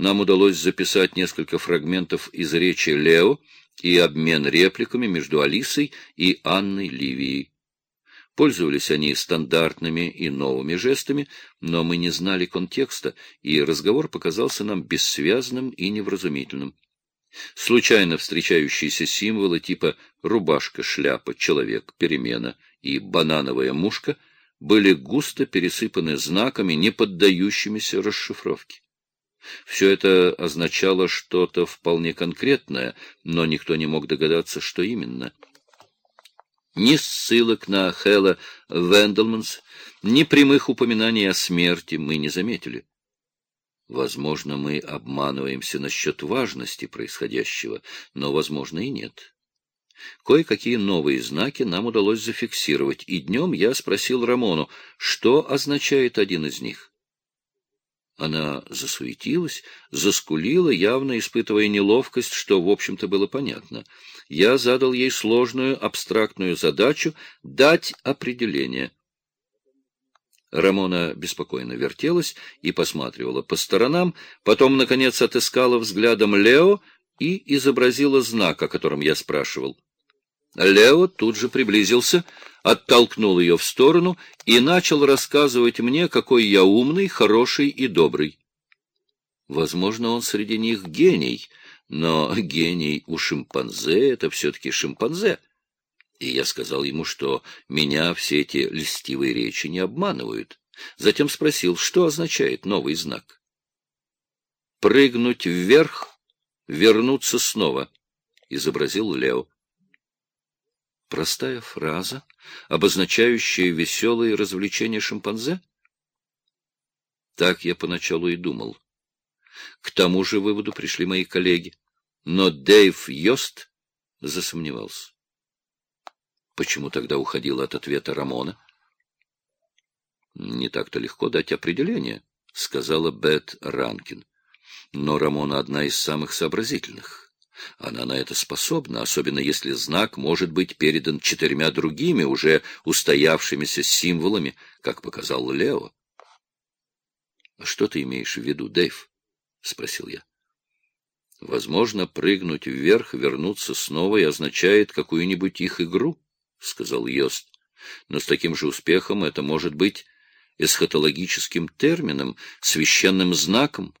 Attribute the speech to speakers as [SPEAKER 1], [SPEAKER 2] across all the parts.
[SPEAKER 1] нам удалось записать несколько фрагментов из речи Лео и обмен репликами между Алисой и Анной Ливией. Пользовались они стандартными и новыми жестами, но мы не знали контекста, и разговор показался нам бессвязным и невразумительным. Случайно встречающиеся символы типа рубашка, шляпа, человек, перемена и банановая мушка были густо пересыпаны знаками, не поддающимися расшифровке. Все это означало что-то вполне конкретное, но никто не мог догадаться, что именно. Ни ссылок на Хэлла Венделманс, ни прямых упоминаний о смерти мы не заметили. Возможно, мы обманываемся насчет важности происходящего, но, возможно, и нет. Кое-какие новые знаки нам удалось зафиксировать, и днем я спросил Рамону, что означает один из них. Она засуетилась, заскулила, явно испытывая неловкость, что, в общем-то, было понятно. Я задал ей сложную абстрактную задачу дать определение — Рамона беспокойно вертелась и посматривала по сторонам, потом, наконец, отыскала взглядом Лео и изобразила знак, о котором я спрашивал. Лео тут же приблизился, оттолкнул ее в сторону и начал рассказывать мне, какой я умный, хороший и добрый. Возможно, он среди них гений, но гений у шимпанзе — это все-таки шимпанзе. И я сказал ему, что меня все эти льстивые речи не обманывают. Затем спросил, что означает новый знак. «Прыгнуть вверх, вернуться снова», — изобразил Лео. Простая фраза, обозначающая веселые развлечения шимпанзе? Так я поначалу и думал. К тому же выводу пришли мои коллеги. Но Дэйв Йост засомневался. Почему тогда уходила от ответа Рамона? «Не так-то легко дать определение», — сказала Бет Ранкин. «Но Рамона одна из самых сообразительных. Она на это способна, особенно если знак может быть передан четырьмя другими, уже устоявшимися символами, как показал Лео». «Что ты имеешь в виду, Дэйв?» — спросил я. «Возможно, прыгнуть вверх, вернуться снова и означает какую-нибудь их игру». — сказал Йост. Но с таким же успехом это может быть эсхатологическим термином, священным знаком,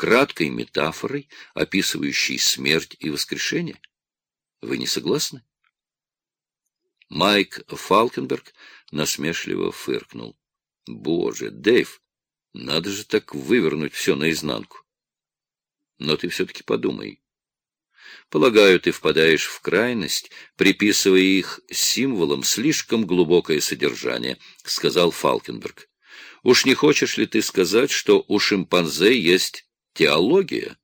[SPEAKER 1] краткой метафорой, описывающей смерть и воскрешение. Вы не согласны? Майк Фалкенберг насмешливо фыркнул. Боже, Дэйв, надо же так вывернуть все наизнанку. Но ты все-таки подумай, Полагаю, ты впадаешь в крайность, приписывая их символам слишком глубокое содержание, — сказал Фалкенберг. Уж не хочешь ли ты сказать, что у шимпанзе есть теология?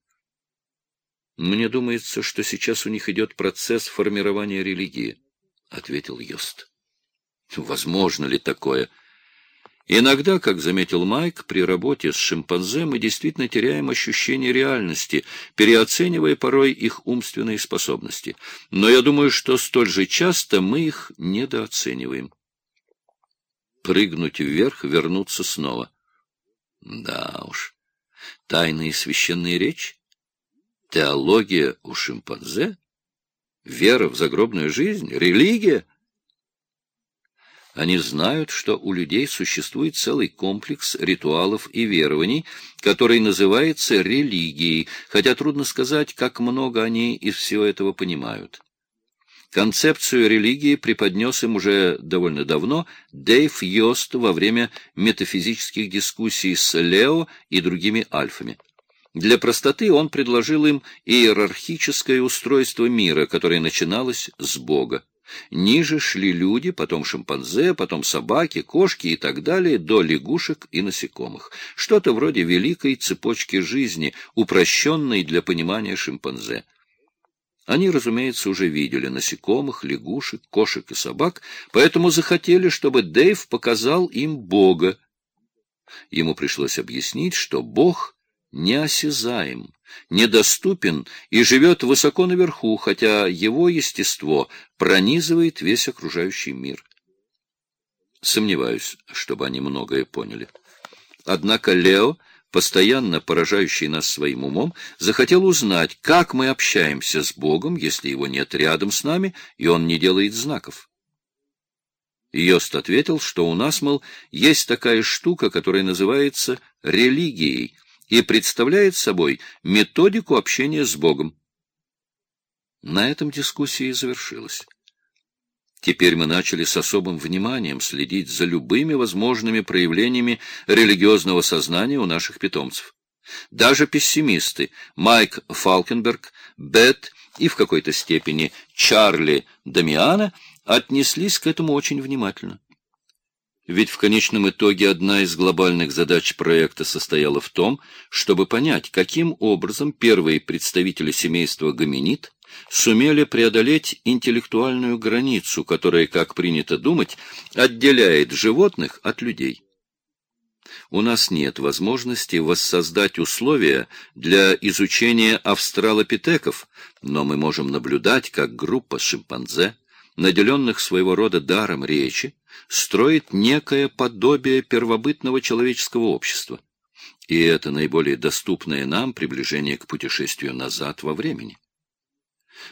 [SPEAKER 1] Мне думается, что сейчас у них идет процесс формирования религии, — ответил Йост. Возможно ли такое? — Иногда, как заметил Майк, при работе с шимпанзе мы действительно теряем ощущение реальности, переоценивая порой их умственные способности. Но я думаю, что столь же часто мы их недооцениваем. Прыгнуть вверх, вернуться снова. Да уж. Тайные священные речи? Теология у шимпанзе? Вера в загробную жизнь? Религия? Они знают, что у людей существует целый комплекс ритуалов и верований, который называется религией, хотя трудно сказать, как много они из всего этого понимают. Концепцию религии преподнес им уже довольно давно Дэйв Йост во время метафизических дискуссий с Лео и другими альфами. Для простоты он предложил им иерархическое устройство мира, которое начиналось с Бога. Ниже шли люди, потом шимпанзе, потом собаки, кошки и так далее, до лягушек и насекомых. Что-то вроде великой цепочки жизни, упрощенной для понимания шимпанзе. Они, разумеется, уже видели насекомых, лягушек, кошек и собак, поэтому захотели, чтобы Дэйв показал им Бога. Ему пришлось объяснить, что Бог неосязаем, недоступен и живет высоко наверху, хотя его естество пронизывает весь окружающий мир. Сомневаюсь, чтобы они многое поняли. Однако Лео постоянно поражающий нас своим умом, захотел узнать, как мы общаемся с Богом, если его нет рядом с нами, и он не делает знаков. Йост ответил, что у нас, мол, есть такая штука, которая называется религией и представляет собой методику общения с Богом. На этом дискуссия и завершилась. Теперь мы начали с особым вниманием следить за любыми возможными проявлениями религиозного сознания у наших питомцев. Даже пессимисты Майк Фалкенберг, Бет и в какой-то степени Чарли Дамиана отнеслись к этому очень внимательно. Ведь в конечном итоге одна из глобальных задач проекта состояла в том, чтобы понять, каким образом первые представители семейства гоминид сумели преодолеть интеллектуальную границу, которая, как принято думать, отделяет животных от людей. У нас нет возможности воссоздать условия для изучения австралопитеков, но мы можем наблюдать, как группа шимпанзе, наделенных своего рода даром речи, строит некое подобие первобытного человеческого общества. И это наиболее доступное нам приближение к путешествию назад во времени.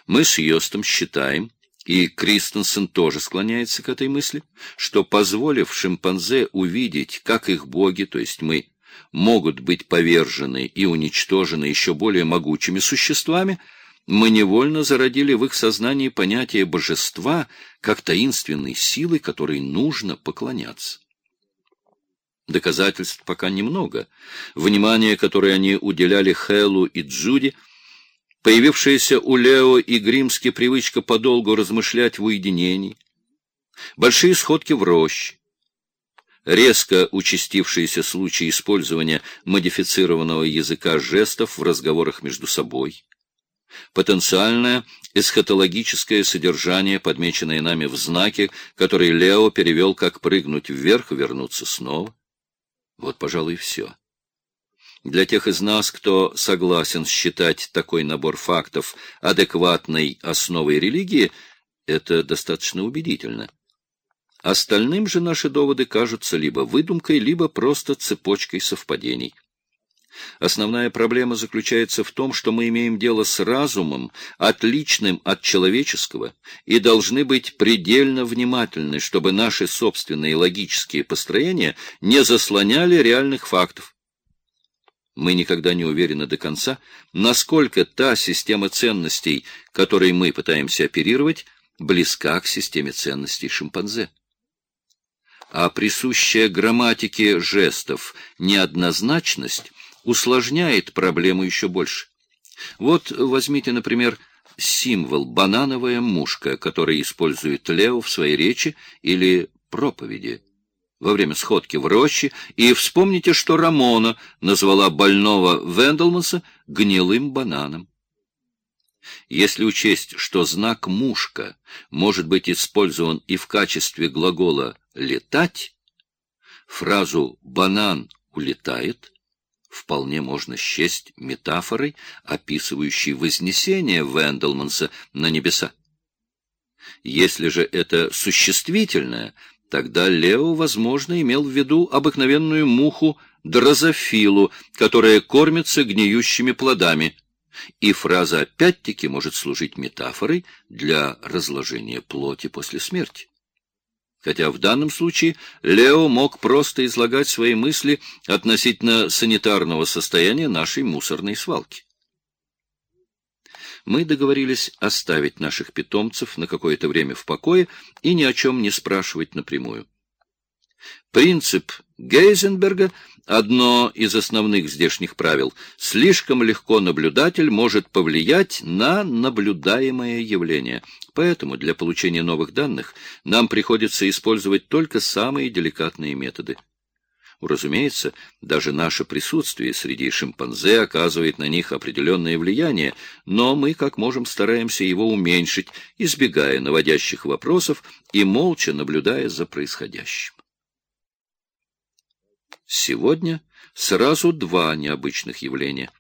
[SPEAKER 1] Мы с Йостом считаем, и Кристенсен тоже склоняется к этой мысли, что, позволив шимпанзе увидеть, как их боги, то есть мы, могут быть повержены и уничтожены еще более могучими существами, мы невольно зародили в их сознании понятие божества как таинственной силы, которой нужно поклоняться. Доказательств пока немного. Внимание, которое они уделяли Хелу и Джуди – появившаяся у Лео и Гримски привычка подолгу размышлять в уединении, большие сходки в роще, резко участившиеся случаи использования модифицированного языка жестов в разговорах между собой, потенциальное эсхатологическое содержание, подмеченное нами в знаке, который Лео перевел как «прыгнуть вверх, вернуться снова». Вот, пожалуй, все. Для тех из нас, кто согласен считать такой набор фактов адекватной основой религии, это достаточно убедительно. Остальным же наши доводы кажутся либо выдумкой, либо просто цепочкой совпадений. Основная проблема заключается в том, что мы имеем дело с разумом, отличным от человеческого, и должны быть предельно внимательны, чтобы наши собственные логические построения не заслоняли реальных фактов. Мы никогда не уверены до конца, насколько та система ценностей, которой мы пытаемся оперировать, близка к системе ценностей шимпанзе. А присущая грамматике жестов неоднозначность усложняет проблему еще больше. Вот возьмите, например, символ «банановая мушка», который использует Лео в своей речи или проповеди во время сходки в роще, и вспомните, что Рамона назвала больного Венделмаса гнилым бананом. Если учесть, что знак «мушка» может быть использован и в качестве глагола «летать», фразу «банан улетает» вполне можно счесть метафорой, описывающей вознесение Венделманса на небеса. Если же это существительное — Тогда Лео, возможно, имел в виду обыкновенную муху дрозофилу, которая кормится гниющими плодами. И фраза опять-таки может служить метафорой для разложения плоти после смерти. Хотя в данном случае Лео мог просто излагать свои мысли относительно санитарного состояния нашей мусорной свалки мы договорились оставить наших питомцев на какое-то время в покое и ни о чем не спрашивать напрямую. Принцип Гейзенберга — одно из основных здешних правил. Слишком легко наблюдатель может повлиять на наблюдаемое явление. Поэтому для получения новых данных нам приходится использовать только самые деликатные методы. Разумеется, даже наше присутствие среди шимпанзе оказывает на них определенное влияние, но мы как можем стараемся его уменьшить, избегая наводящих вопросов и молча наблюдая за происходящим. Сегодня сразу два необычных явления.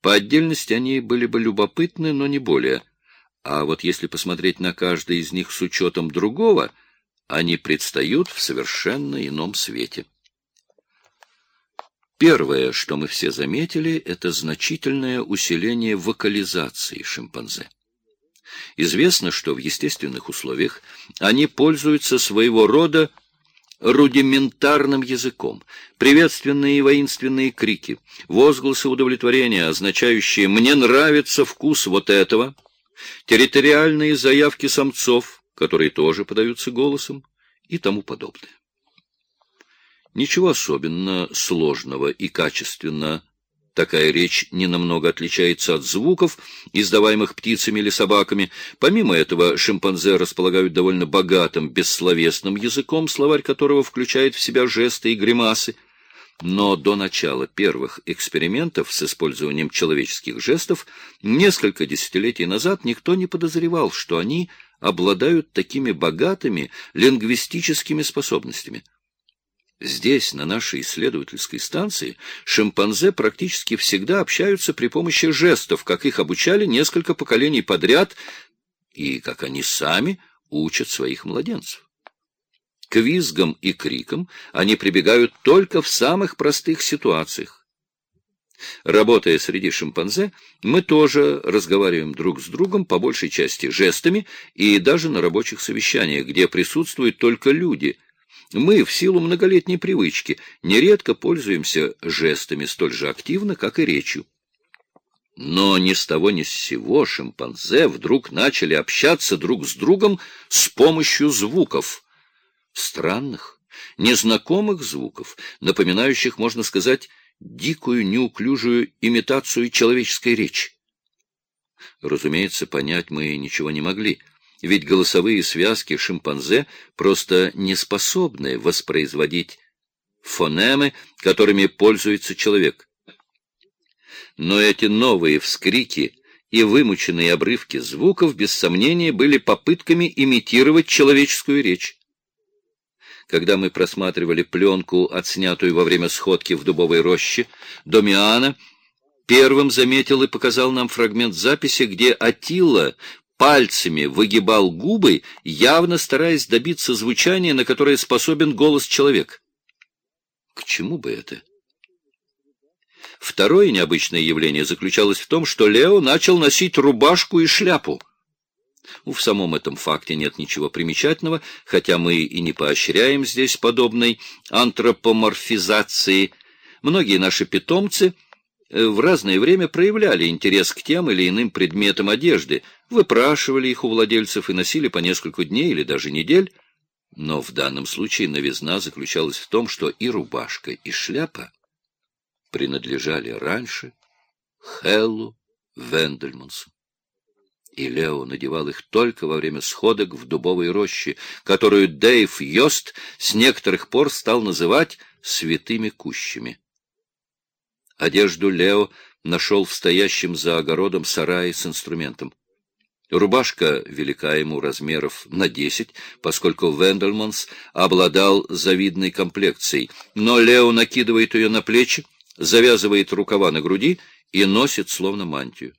[SPEAKER 1] По отдельности они были бы любопытны, но не более. А вот если посмотреть на каждый из них с учетом другого, они предстают в совершенно ином свете. Первое, что мы все заметили, это значительное усиление вокализации шимпанзе. Известно, что в естественных условиях они пользуются своего рода рудиментарным языком. Приветственные и воинственные крики, возгласы удовлетворения, означающие «мне нравится вкус вот этого», территориальные заявки самцов, которые тоже подаются голосом, и тому подобное. Ничего особенно сложного и качественно Такая речь ненамного отличается от звуков, издаваемых птицами или собаками. Помимо этого, шимпанзе располагают довольно богатым бессловесным языком, словарь которого включает в себя жесты и гримасы. Но до начала первых экспериментов с использованием человеческих жестов несколько десятилетий назад никто не подозревал, что они обладают такими богатыми лингвистическими способностями. Здесь, на нашей исследовательской станции, шимпанзе практически всегда общаются при помощи жестов, как их обучали несколько поколений подряд, и как они сами учат своих младенцев. К визгам и крикам они прибегают только в самых простых ситуациях. Работая среди шимпанзе, мы тоже разговариваем друг с другом по большей части жестами и даже на рабочих совещаниях, где присутствуют только люди – мы, в силу многолетней привычки, нередко пользуемся жестами столь же активно, как и речью. Но ни с того ни с сего шимпанзе вдруг начали общаться друг с другом с помощью звуков. Странных, незнакомых звуков, напоминающих, можно сказать, дикую неуклюжую имитацию человеческой речи. Разумеется, понять мы ничего не могли — ведь голосовые связки шимпанзе просто не способны воспроизводить фонемы, которыми пользуется человек. Но эти новые вскрики и вымученные обрывки звуков, без сомнения, были попытками имитировать человеческую речь. Когда мы просматривали пленку, отснятую во время сходки в дубовой роще, Домиана первым заметил и показал нам фрагмент записи, где Атила пальцами выгибал губы, явно стараясь добиться звучания, на которое способен голос человека. К чему бы это? Второе необычное явление заключалось в том, что Лео начал носить рубашку и шляпу. В самом этом факте нет ничего примечательного, хотя мы и не поощряем здесь подобной антропоморфизации. Многие наши питомцы в разное время проявляли интерес к тем или иным предметам одежды, выпрашивали их у владельцев и носили по несколько дней или даже недель. Но в данном случае новизна заключалась в том, что и рубашка, и шляпа принадлежали раньше Хеллу Вендельмансу. И Лео надевал их только во время сходок в дубовой роще, которую Дэйв Йост с некоторых пор стал называть «святыми кущами». Одежду Лео нашел в стоящем за огородом сарае с инструментом. Рубашка велика ему размеров на десять, поскольку Вендельманс обладал завидной комплекцией, но Лео накидывает ее на плечи, завязывает рукава на груди и носит словно мантию.